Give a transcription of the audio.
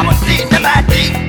I'ma see them ID.